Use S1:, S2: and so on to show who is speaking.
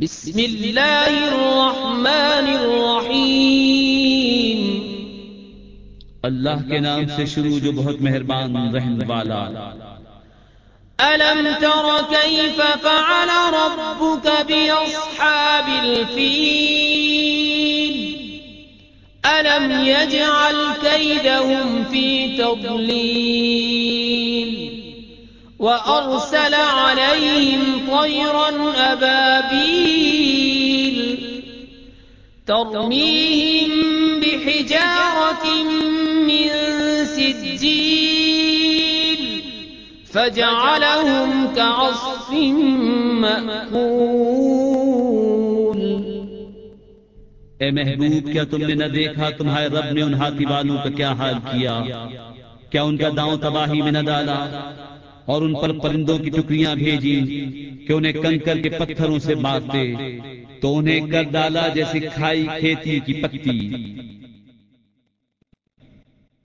S1: بسم الله الرحمن الرحيم.
S2: اللہ کے نام سے شروع جو بہت مہربان رحم والا.
S1: ألم تر كيف فعل ربك بأصحاب الفيل؟ ألم يجعل كيدهم في تضليل؟ وأرسل عليهم طيرا أبابيل ترميهم بحجارة من سجيل فجعلهم كعصف مأكول.
S2: اے محبوب، کیا تم نے نہ دیکھا تمہارے رب نے ان ہاتھی والوں کا کیا حال کیا؟ کیا ان کا داؤں تباہی میں نہ ڈالا؟ اور ان پر پرندوں کی ٹکڑیاں بھیجی کہ انہیں کنکر کے پتھروں سے مارتے تو انہیں کر ڈالا جیسے کھائی کھیتی کی پتی۔